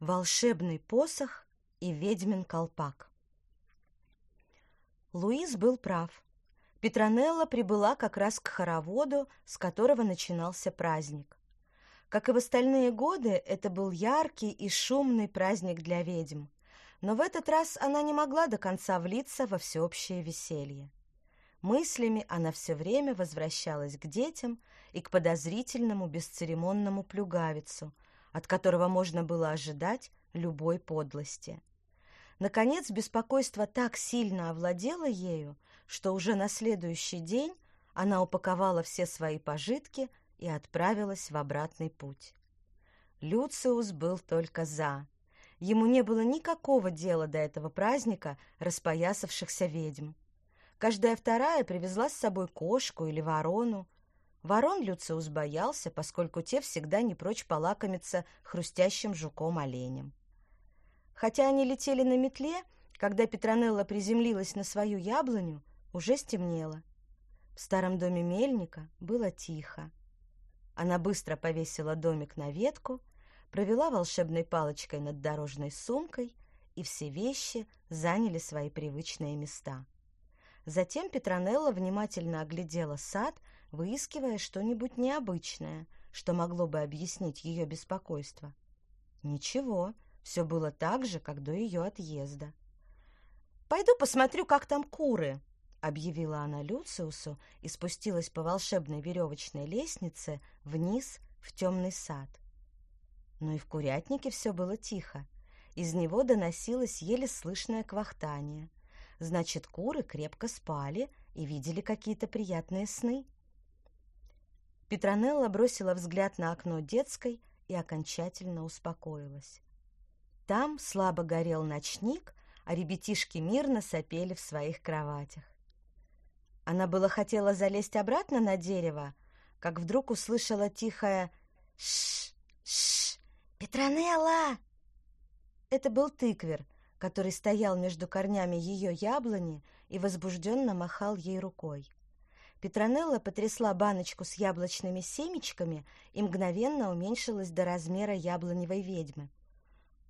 волшебный посох и ведьмин колпак. Луис был прав. Петронелла прибыла как раз к хороводу, с которого начинался праздник. Как и в остальные годы, это был яркий и шумный праздник для ведьм. Но в этот раз она не могла до конца влиться во всеобщее веселье. Мыслями она все время возвращалась к детям и к подозрительному бесцеремонному плюгавицу, от которого можно было ожидать любой подлости. Наконец, беспокойство так сильно овладело ею, что уже на следующий день она упаковала все свои пожитки и отправилась в обратный путь. Люциус был только «за». Ему не было никакого дела до этого праздника распоясавшихся ведьм. Каждая вторая привезла с собой кошку или ворону, Ворон Люциус боялся, поскольку те всегда не прочь полакомиться хрустящим жуком-оленем. Хотя они летели на метле, когда Петронелла приземлилась на свою яблоню, уже стемнело. В старом доме мельника было тихо. Она быстро повесила домик на ветку, провела волшебной палочкой над дорожной сумкой, и все вещи заняли свои привычные места. Затем Петронелла внимательно оглядела сад, выискивая что-нибудь необычное, что могло бы объяснить ее беспокойство. Ничего, все было так же, как до ее отъезда. «Пойду посмотрю, как там куры», — объявила она Люциусу и спустилась по волшебной веревочной лестнице вниз в темный сад. Но и в курятнике все было тихо. Из него доносилось еле слышное квахтание. Значит, куры крепко спали и видели какие-то приятные сны. Петронелла бросила взгляд на окно детской и окончательно успокоилась. Там слабо горел ночник, а ребятишки мирно сопели в своих кроватях. Она было хотела залезть обратно на дерево, как вдруг услышала тихое «Шш! Шш! Петронелла!» Это был тыквер, который стоял между корнями ее яблони и возбужденно махал ей рукой. Петронелла потрясла баночку с яблочными семечками и мгновенно уменьшилась до размера яблоневой ведьмы.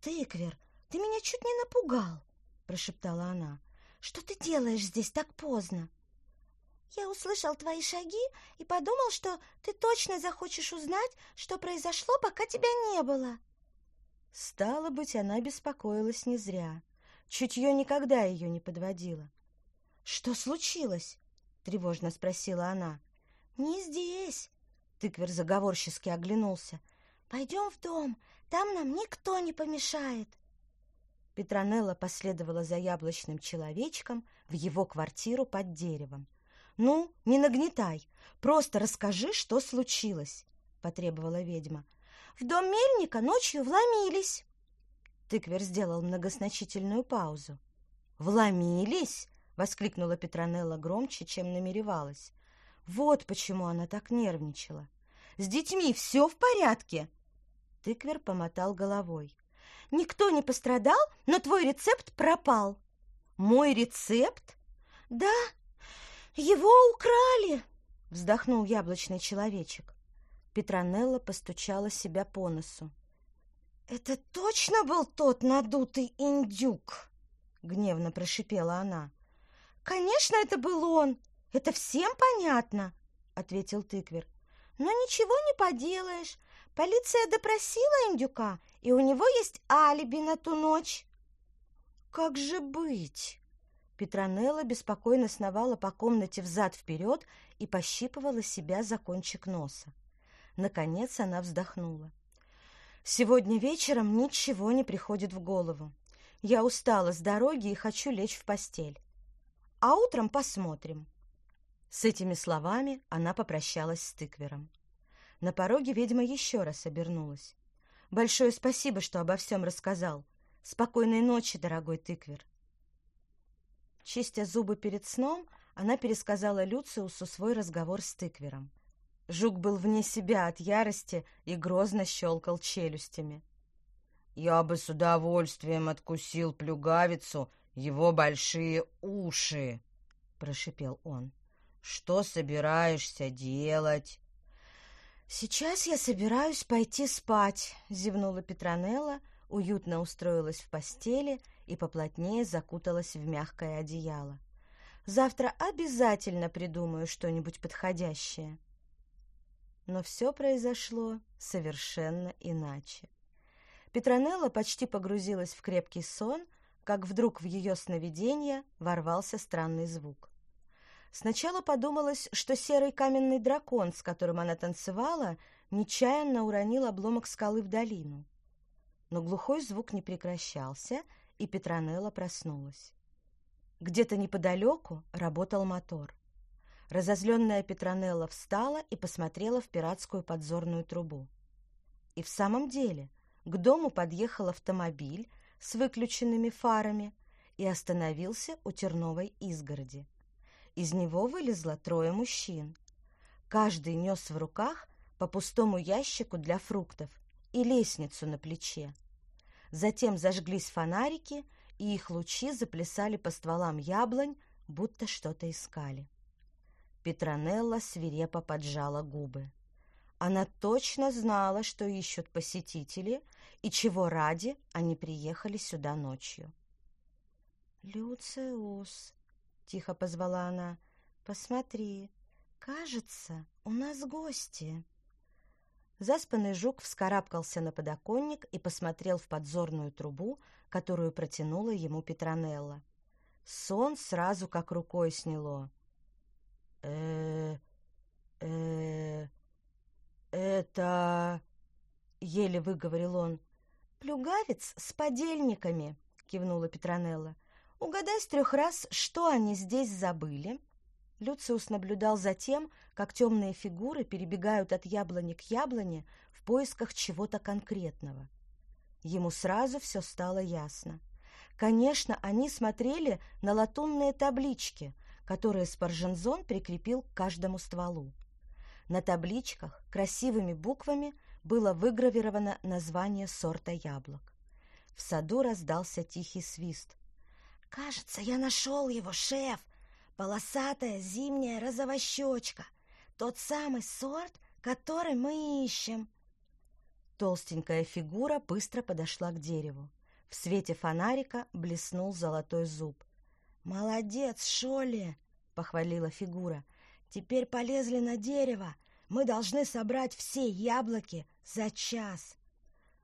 «Тыквер, ты меня чуть не напугал!» — прошептала она. «Что ты делаешь здесь так поздно?» «Я услышал твои шаги и подумал, что ты точно захочешь узнать, что произошло, пока тебя не было». Стало быть, она беспокоилась не зря. Чутье никогда ее не подводило. «Что случилось?» Тревожно спросила она. Не здесь. Тыквер заговорчески оглянулся. Пойдем в дом, там нам никто не помешает. Петронелла последовала за яблочным человечком в его квартиру под деревом. «Ну, не нагнетай, просто расскажи, что случилось», — потребовала ведьма. «В дом мельника ночью вломились». Тыквер сделал многозначительную паузу. «Вломились?» — воскликнула Петронелла громче, чем намеревалась. Вот почему она так нервничала. «С детьми все в порядке?» Тыквер помотал головой. «Никто не пострадал, но твой рецепт пропал». «Мой рецепт?» «Да, его украли», — вздохнул яблочный человечек. Петронелла постучала себя по носу. «Это точно был тот надутый индюк?» — гневно прошипела она. «Конечно, это был он! Это всем понятно!» — ответил тыквер. «Но ничего не поделаешь. Полиция допросила индюка, и у него есть алиби на ту ночь». «Как же быть?» Петронелла беспокойно сновала по комнате взад-вперед и пощипывала себя за кончик носа. Наконец она вздохнула. «Сегодня вечером ничего не приходит в голову. Я устала с дороги и хочу лечь в постель а утром посмотрим». С этими словами она попрощалась с тыквером. На пороге ведьма еще раз обернулась. «Большое спасибо, что обо всем рассказал. Спокойной ночи, дорогой тыквер». Чистя зубы перед сном, она пересказала Люциусу свой разговор с тыквером. Жук был вне себя от ярости и грозно щелкал челюстями. «Я бы с удовольствием откусил плюгавицу его большие уши, — прошипел он. — Что собираешься делать? «Сейчас я собираюсь пойти спать», — зевнула Петронелла, уютно устроилась в постели и поплотнее закуталась в мягкое одеяло. «Завтра обязательно придумаю что-нибудь подходящее». Но все произошло совершенно иначе. Петронелла почти погрузилась в крепкий сон, как вдруг в ее сновидение ворвался странный звук. Сначала подумалось, что серый каменный дракон, с которым она танцевала, нечаянно уронил обломок скалы в долину. Но глухой звук не прекращался, и Петронелла проснулась. Где-то неподалеку работал мотор. Разозленная Петронелла встала и посмотрела в пиратскую подзорную трубу. И в самом деле к дому подъехал автомобиль с выключенными фарами и остановился у терновой изгороди. Из него вылезло трое мужчин. Каждый нес в руках по пустому ящику для фруктов и лестницу на плече. Затем зажглись фонарики, и их лучи заплясали по стволам яблонь, будто что-то искали. Петронелла свирепо поджала губы. Она точно знала, что ищут посетители и чего ради они приехали сюда ночью. «Люциус», — тихо позвала она, — «посмотри, кажется, у нас гости». Заспанный жук вскарабкался на подоконник и посмотрел в подзорную трубу, которую протянула ему Петронелла. Сон сразу как рукой сняло э э это...» — еле выговорил он. «Плюгавец с подельниками», — кивнула Петронелла. «Угадай с трех раз, что они здесь забыли». Люциус наблюдал за тем, как темные фигуры перебегают от яблони к яблоне в поисках чего-то конкретного. Ему сразу все стало ясно. Конечно, они смотрели на латунные таблички — которые Спаржензон прикрепил к каждому стволу. На табличках красивыми буквами было выгравировано название сорта яблок. В саду раздался тихий свист. «Кажется, я нашел его, шеф! Полосатая зимняя розовощечка! Тот самый сорт, который мы ищем!» Толстенькая фигура быстро подошла к дереву. В свете фонарика блеснул золотой зуб. «Молодец, Шолли!» — похвалила фигура. «Теперь полезли на дерево. Мы должны собрать все яблоки за час».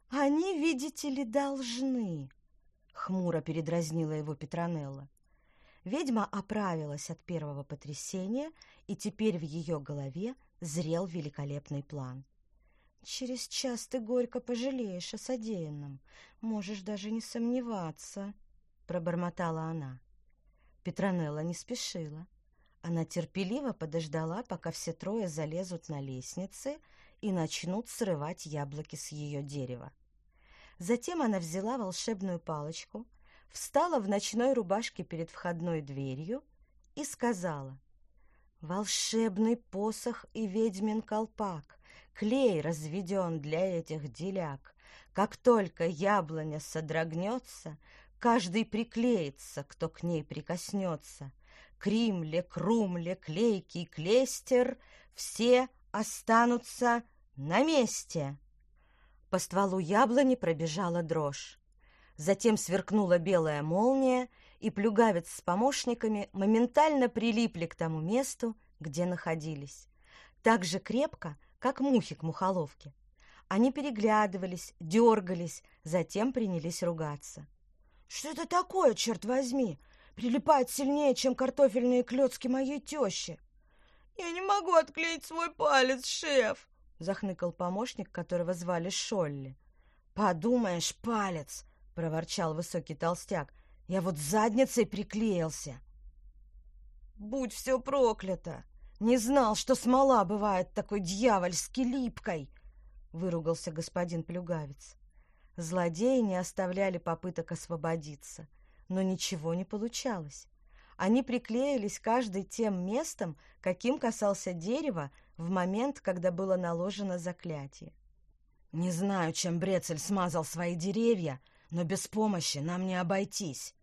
«Они, видите ли, должны!» — хмуро передразнила его Петронелла. Ведьма оправилась от первого потрясения, и теперь в ее голове зрел великолепный план. «Через час ты горько пожалеешь о содеянном, можешь даже не сомневаться», — пробормотала она. Петронелла не спешила. Она терпеливо подождала, пока все трое залезут на лестницы и начнут срывать яблоки с ее дерева. Затем она взяла волшебную палочку, встала в ночной рубашке перед входной дверью и сказала «Волшебный посох и ведьмин колпак, клей разведен для этих деляк. Как только яблоня содрогнется, Каждый приклеится, кто к ней прикоснется. Кримле, Крумле, Клейкий, Клестер — все останутся на месте. По стволу яблони пробежала дрожь. Затем сверкнула белая молния, и плюгавец с помощниками моментально прилипли к тому месту, где находились. Так же крепко, как мухи к мухоловке. Они переглядывались, дергались, затем принялись ругаться. Что это такое, черт возьми? Прилипает сильнее, чем картофельные клетки моей тещи. Я не могу отклеить свой палец, шеф, захныкал помощник, которого звали Шолли. Подумаешь, палец, проворчал высокий толстяк. Я вот задницей приклеился. Будь все проклято! Не знал, что смола бывает такой дьявольски липкой, выругался господин Плюгавец. Злодеи не оставляли попыток освободиться, но ничего не получалось. Они приклеились каждый тем местом, каким касался дерева в момент, когда было наложено заклятие. «Не знаю, чем Брецель смазал свои деревья, но без помощи нам не обойтись».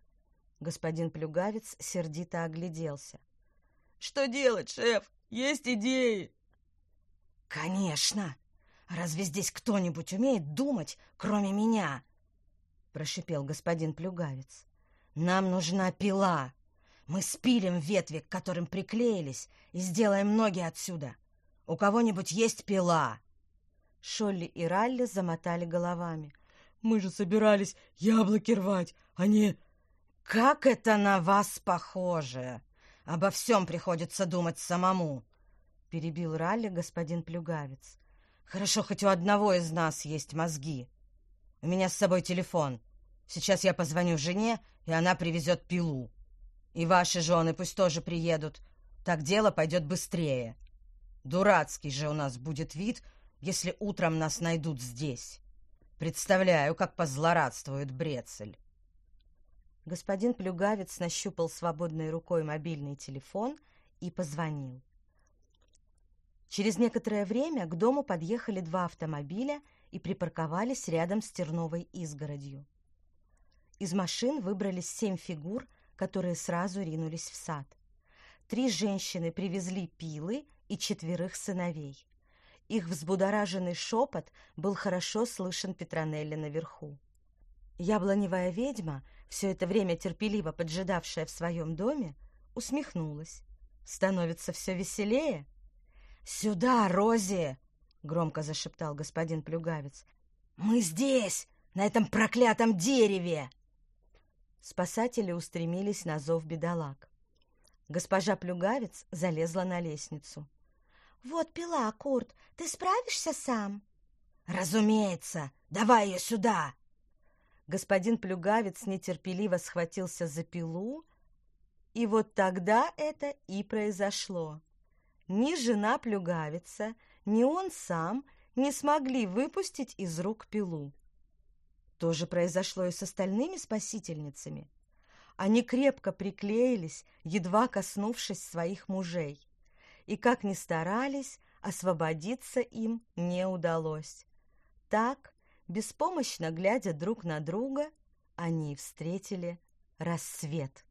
Господин Плюгавец сердито огляделся. «Что делать, шеф? Есть идеи!» «Конечно! Разве здесь кто-нибудь умеет думать, кроме меня?» — прошипел господин Плюгавец. «Нам нужна пила. Мы спилим ветви, к которым приклеились, и сделаем ноги отсюда. У кого-нибудь есть пила?» Шолли и Ралли замотали головами. «Мы же собирались яблоки рвать, а не...» «Как это на вас похоже! Обо всем приходится думать самому!» — перебил Ралли господин Плюгавец. «Хорошо, хоть у одного из нас есть мозги. У меня с собой телефон. Сейчас я позвоню жене, и она привезет пилу. И ваши жены пусть тоже приедут. Так дело пойдет быстрее. Дурацкий же у нас будет вид, если утром нас найдут здесь. Представляю, как позлорадствует Брецель». Господин Плюгавец нащупал свободной рукой мобильный телефон и позвонил. Через некоторое время к дому подъехали два автомобиля и припарковались рядом с терновой изгородью. Из машин выбрались семь фигур, которые сразу ринулись в сад. Три женщины привезли пилы и четверых сыновей. Их взбудораженный шепот был хорошо слышен Петронелли наверху. Яблоневая ведьма, все это время терпеливо поджидавшая в своем доме, усмехнулась. «Становится все веселее?» «Сюда, Рози!» — громко зашептал господин Плюгавец. «Мы здесь, на этом проклятом дереве!» Спасатели устремились на зов бедолаг. Госпожа Плюгавец залезла на лестницу. «Вот пила, Курт, ты справишься сам?» «Разумеется! Давай ее сюда!» Господин Плюгавец нетерпеливо схватился за пилу, и вот тогда это и произошло. Ни жена Плюгавица, ни он сам не смогли выпустить из рук пилу. То же произошло и с остальными спасительницами. Они крепко приклеились, едва коснувшись своих мужей. И как ни старались, освободиться им не удалось. Так, беспомощно глядя друг на друга, они встретили рассвет.